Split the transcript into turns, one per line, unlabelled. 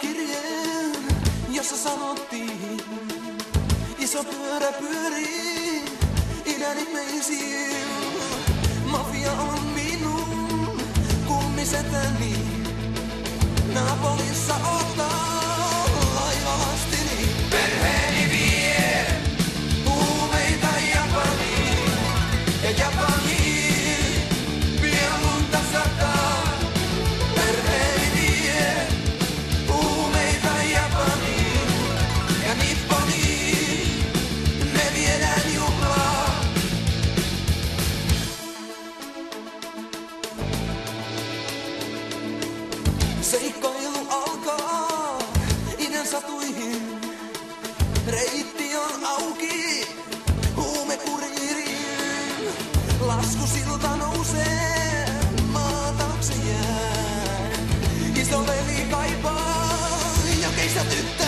kirjeen, jossa sanottiin, iso pyörä pyörii idän ihmeisiin. Mafia on minun kummisetäni, Napolissa ottaa. Seikkailu alkaa idän satuihin. Reitti on auki, huume kuriiriin. Lasku silta nousee, maa taakse jää. Iso veli kaipaa ja keistä tyttö.